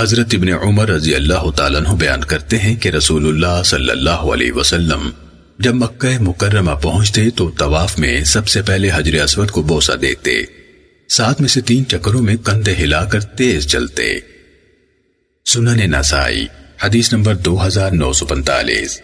حضرت ابن عمر رضی اللہ تعالیٰ عنہ بیان کرتے ہیں کہ رسول اللہ صلی اللہ علیہ وسلم جب مکہ مکرمہ پہنچتے تو طواف میں سب سے پہلے حجر اسود کو بوسہ دیتے۔ ساتھ میں سے تین چکروں میں کندھے ہلا کر تیز چلتے۔ سنن نسائی، حدیث نمبر دو ہزار نو سو پنتالیس